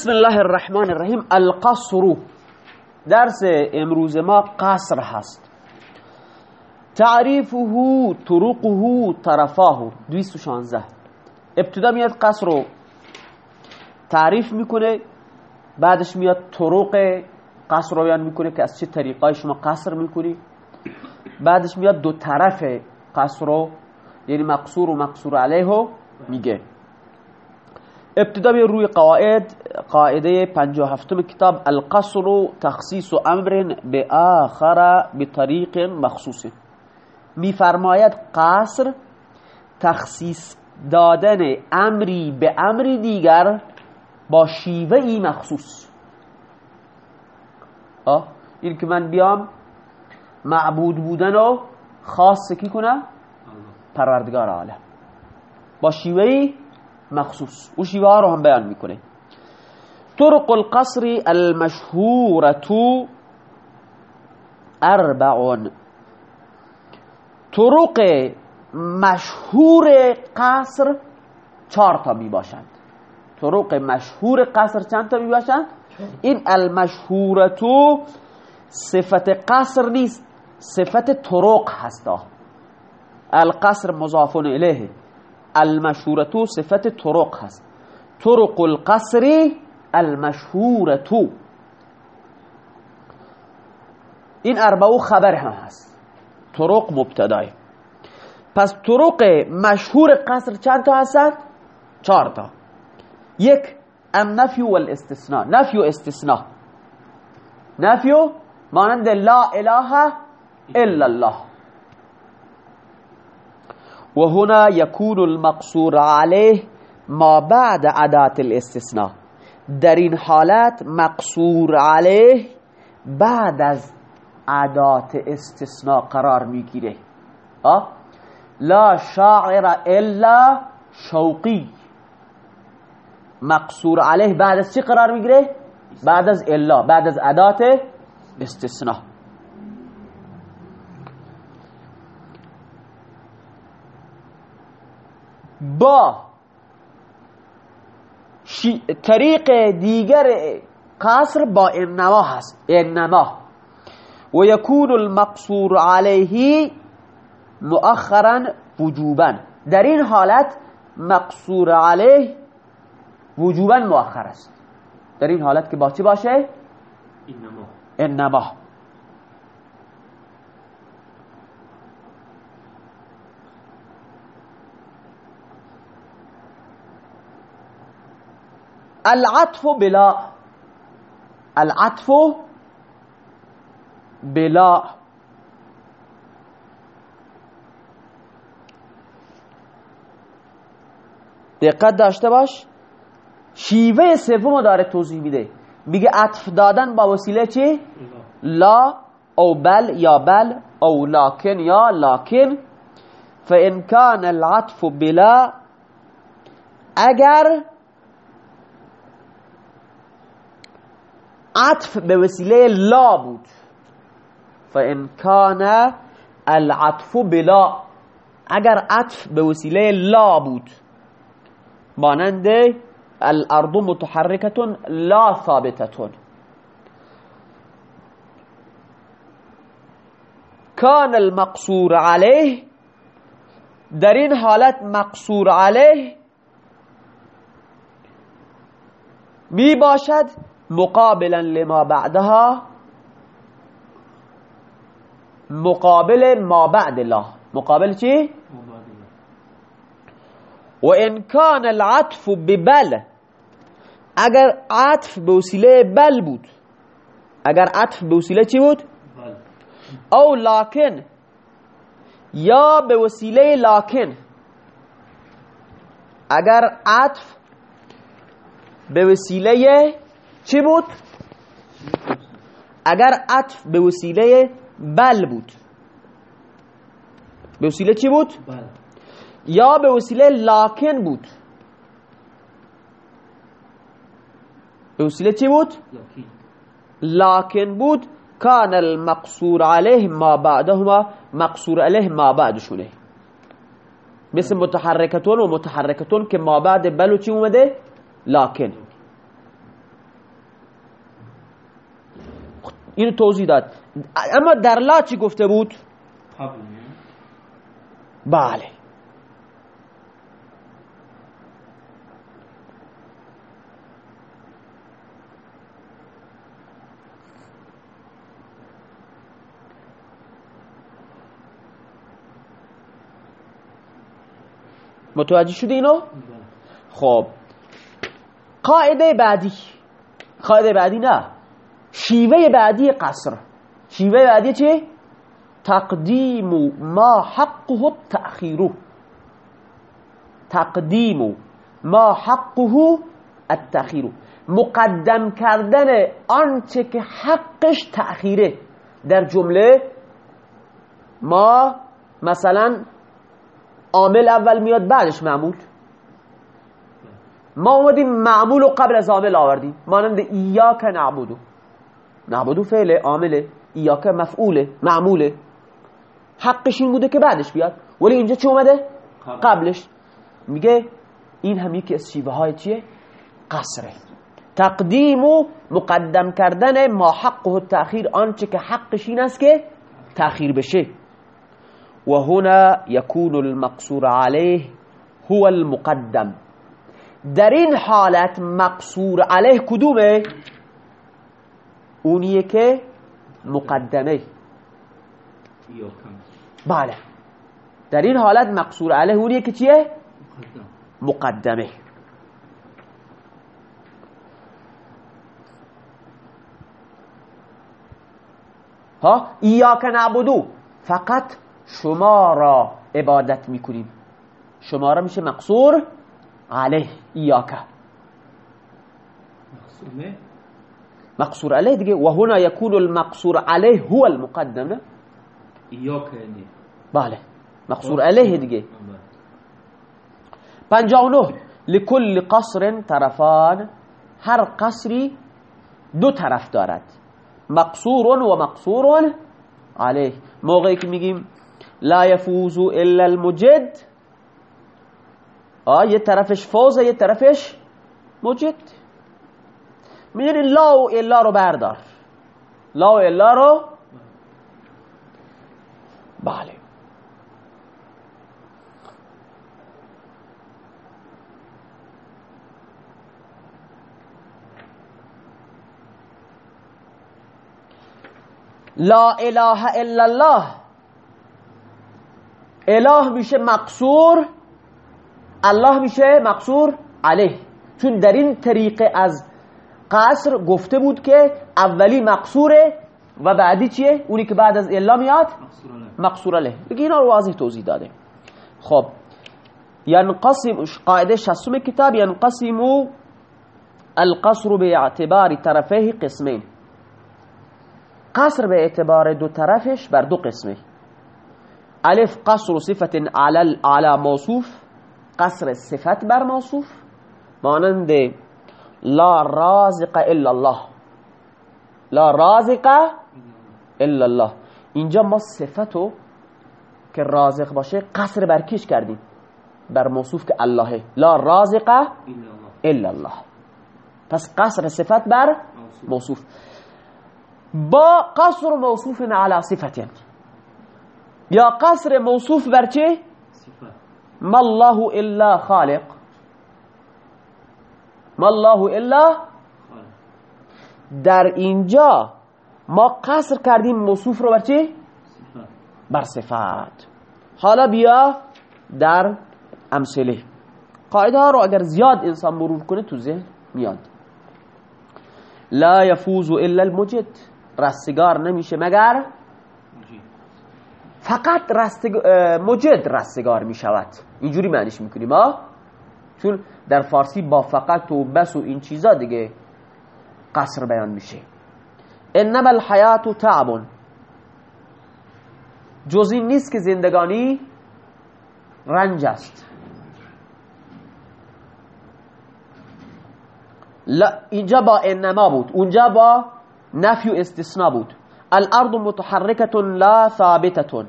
بسم الله الرحمن الرحیم القصر درس امروز ما قصر هست. تعریفه طرقه طرفاه. 216 ابتدا میاد قصر رو تعریف می‌کنه بعدش میاد طرق قصر رو بیان می‌کنه که از چه طریقای شما قصر می‌کنی. بعدش میاد دو طرف قصر رو یعنی مقصور و مقصور علیه میگه. ابتدا به روی قواعد قاعده 57 کتاب القصر تخصیص امر به آخر بطریق مخصوص. میفرماید قصر تخصیص دادن امری به امری دیگر با شیوه ای مخصوص. آه این که من بیام معبود بودن و خاص کی کنم؟ پروردگار. عالم. با شیوه ای مخصوص. و شیوه رو هم بیان می‌کنه. طرق القصر المشهورة اربع طرق مشهور قصر چهار تا می باشند. طرق مشهور قصر چند تا می باشند؟ این المشهورتو صفت قصر نیست صفت طرق هستا القصر مضاف الیه. المشهورتو صفت طرق هست. طرق القصر المشهورتو این اربعو خبر هم هست. طرق مبتدای. پس طرق مشهور قصر چند تا هستن؟ چهار تا. یک النفی والاستثناء. نفی و استثناء. نفی مانند لا اله الا الله. وهنا يكون المقصور عليه ما بعد عدات الاستثناء. در این حالت مقصور علیه بعد از عدات استثناء قرار می‌گیره. لا شاعر الا شوقی. مقصور علیه بعد از چی قرار می‌گیره؟ بعد از الا بعد از عدات استثناء. با طریق دیگر قصر با انما هست. انما و یکون المقصور علیه مؤخرا وجوبا. در این حالت مقصور علیه وجوبا مؤخر است. در این حالت که با چی باشه؟ انما انما. العطف بلا. العطف بلا. دقت داشته باش. شیوه سوم داره توضیح میده. میگه عطف دادن با وسیله چی؟ لا او بل یا بل او لکن یا لکن فان کان العطف بلا اگر عطف به وسیله لا بود. فان کان العطف بلا. اگر عطف به وسیله لا بود مانند الارض متحرکتون لا ثابتتون. کان المقصور علیه در این حالت مقصور علیه می باشد مقابلا لما بعدها مقابل ما بعد لا مقابل چی؟ و ان کان العطف ببل اگر عطف به وسیله بل بود اگر عطف به وسیله چی بود؟ أو لکن یا به وسیله لکن اگر عطف به وسیله چی بود؟ اگر عطف به وسیله بل بود به وسیله چی بود؟ بله یا به وسیله لاکن بود به وسیله چی بود؟ لاکن بود کان المقصور علیه ما بعدهما مقصور علیه ما بعدشونه مثل متحرکتون و متحرکتون که ما بعد بلو چی اومده؟ لاکن اینو توضیح داد. اما در لا چی گفته بود؟ بله. متوجه شدی اینو؟ خب. قاعده بعدی. قاعده بعدی نه. شیوه بعدی قصر. شیوه بعدی چی؟ تقدیم ما حقه التأخیر. تقدیم ما حقه التأخیر. مقدم کردن آنچه که حقش تأخیره. در جمله ما مثلا عامل اول میاد بعدش معمول. ما اومدیم معمول و قبل از عامل آوردیم. مانند ایاک نعبدو نعبدو فعله عامله ایاک مفعوله معموله. حقش این بوده که بعدش بیاد. ولی اینجا چی اومده؟ قبلش. میگه این هم یکی از شیوه های چیه؟ قصره. تقدیم و مقدم کردن ما حقه التأخیر آنچه که حقش این است که تأخیر بشه. و هنا یکون المقصور علیه هو المقدم. در این حالت مقصور علیه کدومه؟ اونیه که مقدمه. بله. در این حالت مقصور علیه اونیه که چیه؟ مقدم. مقدمه. ها؟ ایاک نعبدو. فقط شما را عبادت می‌کنیم. شما را میشه مقصور علیه. ایاک. مقصومه؟ مقصور علیه دیگه و هنا یکون المقصور علیه هو المقدم؟ ایاک بله مقصور علیه دیگه بله. پنجاه و نه لکل قصر طرفان هر قصری دو طرف دارد. مقصور و مقصور علیه موقعی که میگیم لا یفوز إلا المجد. آه یه طرفش فوزه یه طرفش مجد. می‌دونی لا و الا رو بردار. لا و الا رو بله. لا اله الا الله. اله میشه مقصور الله میشه مقصور علیه. چون در این طریقه از قصر گفته بود که اولی مقصوره و بعدی چیه؟ اونی که بعد از الا میاد؟ مقصور علیه مقصور علیه دیگه اینا رو واضح توضیح داده. خب. ينقسم قاعده شستم کتاب ينقسم القصر باعتبار طرفه قسمين قصر به اعتبار دو طرفش بر دو قسمه. الف قصر صفت على على موصوف قصر صفت بر موصوف مانند لا رازق الا الله. لا رازق الا الله. اینجا ما صفتو که رازق باشه قصر بر کیش کردیم؟ بر موصوف که اللهه. لا رازق الا الله. پس قصر صفت بر موصوف. با قصر موصوف على صفت. یا قصر موصوف بر چه ما الله الا خالق. ما الله الا در اینجا. ما قصر کردیم موصوف رو بر صفت بر صفت حالا بیا در امثله. قاعده ها رو اگر زیاد انسان مرور کنه تو ذهن میاد. لا یفوز الا المجد. رستگار نمیشه مگر؟ فقط رستگ... مجد رستگار می‌شود. اینجوری معنیش می‌کنیم ها؟ چون در فارسی با فقط و بس و این چیزا دیگه قصر بیان میشه. انما الحیات تعب جز این نیست که زندگانی رنج است. اینجا با انما بود. اونجا با نفی و استثناء بود. الارض متحرکت لا ثابتت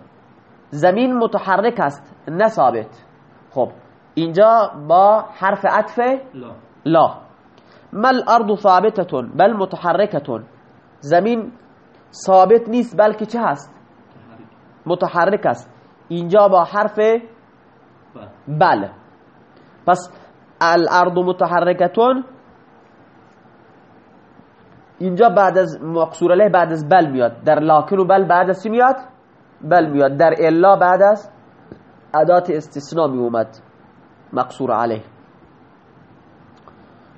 زمین متحرک است نه ثابت. خب اینجا با حرف عطف لا. لا. ما الارض ثابتة بل متحركة زمین ثابت نیست بلکه چه هست؟ متحرک است. اینجا با حرف بله. بل. پس الارض متحرکتون اینجا بعد از مقصور علیه بعد از بل میاد. در لاکن و بل بعد از چی میاد؟ بل میاد. در الا بعد از ادات استثناء می اومد مقصور علیه.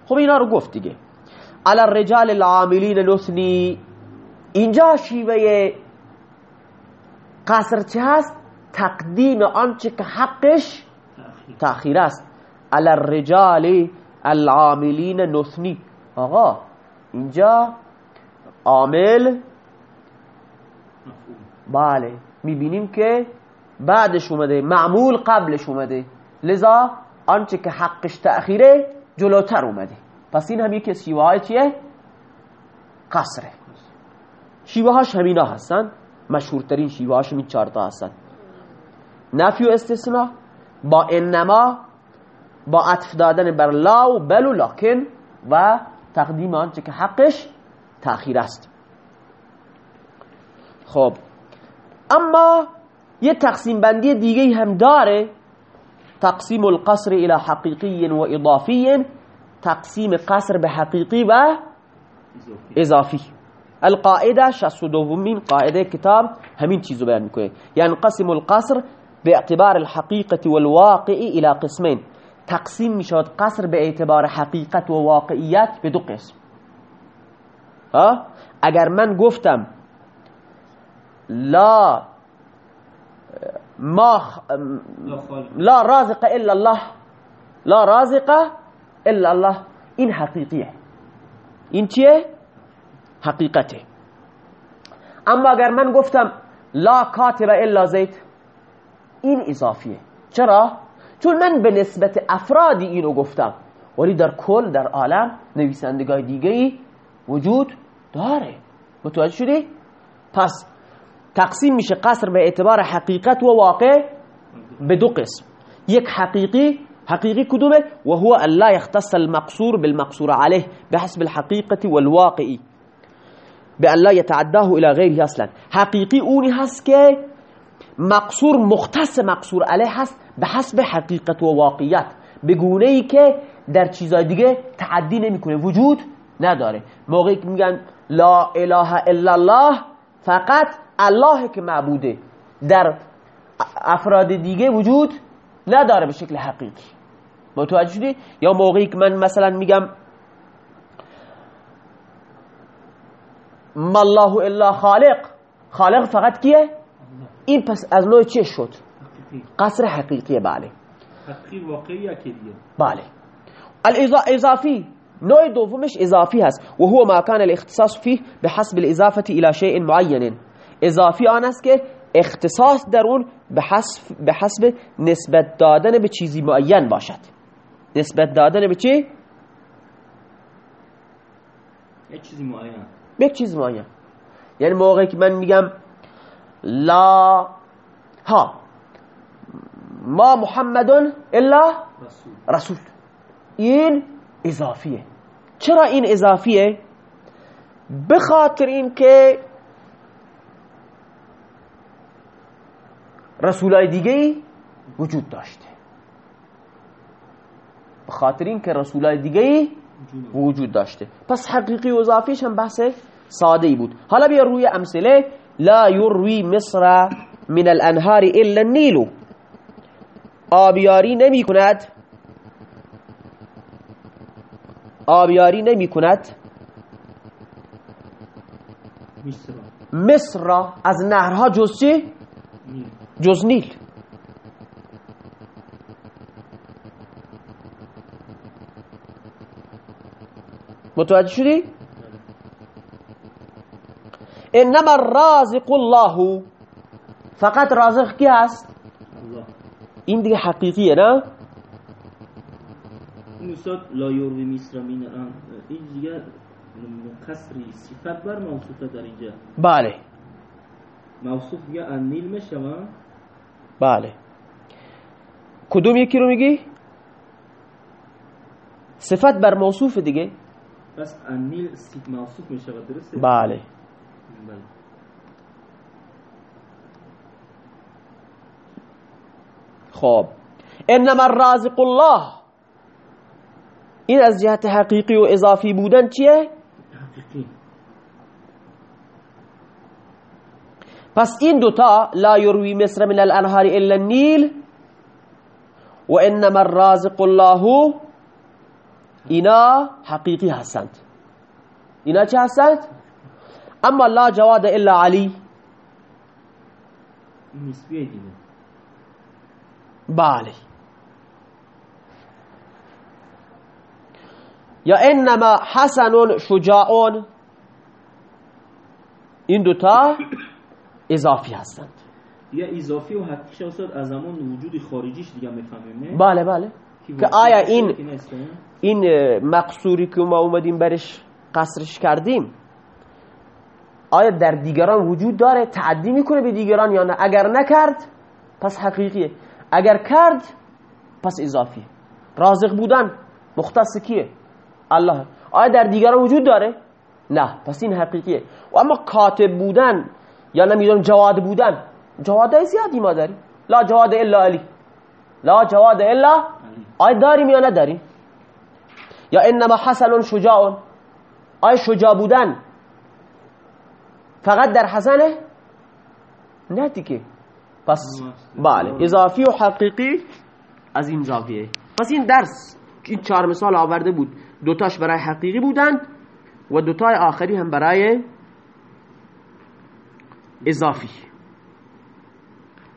خب اینا رو گفت دیگه. علی الرجال العاملین نثنی اینجا شیوه قصر چه هست؟ تقدیم آنچه که حقش تأخیر است. علی الرجال العاملین نثنی آقا اینجا عامل بله می‌بینیم که بعدش اومده معمول قبلش اومده. لذا آنچه که حقش تأخیره جلوتر اومده. پس این هم یکی شیوه های چیه؟ قصره. شیوه هاش همینا هستن. مشهورترین شیوه هاش این چارتا هستن. نفی و استثناء با انما با عطف دادن بر لا و بل و لکن و تقدیم آنچه که حقش تأخیر است. خب اما یه تقسیم بندی دیگه هم داره. تقسيم القصر إلى حقيقي وإضافي. تقسيم قصر بحقيقي وإضافي القاعدة 62 مين قاعدة كتاب همین چیزو بیان میکنه. يعني قسم القصر باعتبار الحقيقة والواقع إلى قسمين. تقسيم میشد قصر به اعتبار حقیقت و واقعیت به دو قسم. ها؟ اگر من گفتم لا ما خ- لا رازق الا الله. لا رازق الا الله. این حقیقیه این چیه؟ حقیقته اما اگر من گفتم لا کاتب الا زید این اضافیه. چرا؟ چون من به نسبت افرادی اینو گفتم. ولی در کل در عالم نویسندگاه دیگه ای وجود داره. متوجه شدی؟ پس تقسیم میشه قصر به اعتبار حقیقت و واقع به دو قسم. یک حقیقی حقیقی کدومه؟ و هو ان لا يختص المقصور بالمقصور عليه بحسب الحقيقة والواقعي بأن لا يتعداه الى غيره اصلا. حقیقی اونی هست که مقصور مختص مقصور علیه هست به حسب حقیقت و واقعیت. به گونه ای که در چیزای دیگه تعدی نمی‌کنه وجود نداره. موقعی که میگن لا اله الا الله فقط الله که معبوده در افراد دیگه وجود نداره به شکل حقیقی. متوجه شدی؟ یا موقعی که من مثلا میگم ما الله الا خالق. خالق فقط کیه؟ این پس از نوع چه شد؟ قصر حقیقیه بله. حقیقی واقعی دیگه. بله. الاضافی نوع دومش اضافی هست. و هو ما كان الاختصاص فيه بحسب الاضافه الى شيء معين اضافی آن است که اختصاص در اون به حسب, به حسب نسبت دادن به چیزی معین باشد. نسبت دادن به چی؟ یک چیزی معین. به یک چیز معین. یعنی موقعی که من میگم لا ها ما محمدون الا رسول. رسول. این اضافیه. چرا این اضافیه؟ به خاطر این رسولای دیگه ای وجود داشته. به خاطر این که رسولای دیگه ای وجود داشته. پس حقیقی و اضافیش هم بحث ساده ای بود. حالا بیا روی امثله. لا یروی مصر من الانهار الا النیل. آبیاری نمی کند. آبیاری نمی کند. مصر از نهرها جز؟ جز نیل متوجه شدی؟ انما الرازق الله فقط رازق کی هست؟ این دیگه حقیقیه نه؟ استاد لا یروی مصر من این دیگه کسری صفت بر موصوفه در اینجا بله موصوف دیگه النیل میشه بله. کدوم یکی رو میگی؟ صفت بر موصوف دیگه. بس انیل موصوف میشه درسته؟ بله. بله. خب. انما الرازق الله. این از جهت حقیقی و اضافی بودن چیه؟ حقیقی. پس این دوتا لا یروی مصر من الانهار الا النیل و انما الرازق الله اینا حقیقی هستند. اینا چه هستند؟ اما لا جواد الا علی. نسبیه دیگه. بله. یا انما حسن شجاعون. این دوتا اضافی هستند. یا اضافی و حقیقیش استاد از زمان وجود خارجیش دیگه می‌فهمیم بله بله. که آیا این؟ این مقصوری که ما اومدیم برش قصرش کردیم آیا در دیگران وجود داره؟ تعدی می‌کنه به دیگران یا نه؟ اگر نکرد پس حقیقیه. اگر کرد پس اضافیه. رازق بودن مختص کیه؟ الله. آیا در دیگران وجود داره؟ نه. پس این حقیقیه. و اما کاتب بودن یا نمی‌دونم جواد بودن. جوادای زیادی ما داریم. لا جواد الا علی. لا جواد الا. آیا داریم یا نداریم؟ یا انما حسن شجاع. آیا شجاع بودن. فقط در حسنه نه دیگه. پس بله. اضافی و حقیقی از این زاویه. پس این درس این چهار مثال آورده بود. دوتاش برای حقیقی بودند و دوتای آخری هم برای اضافی.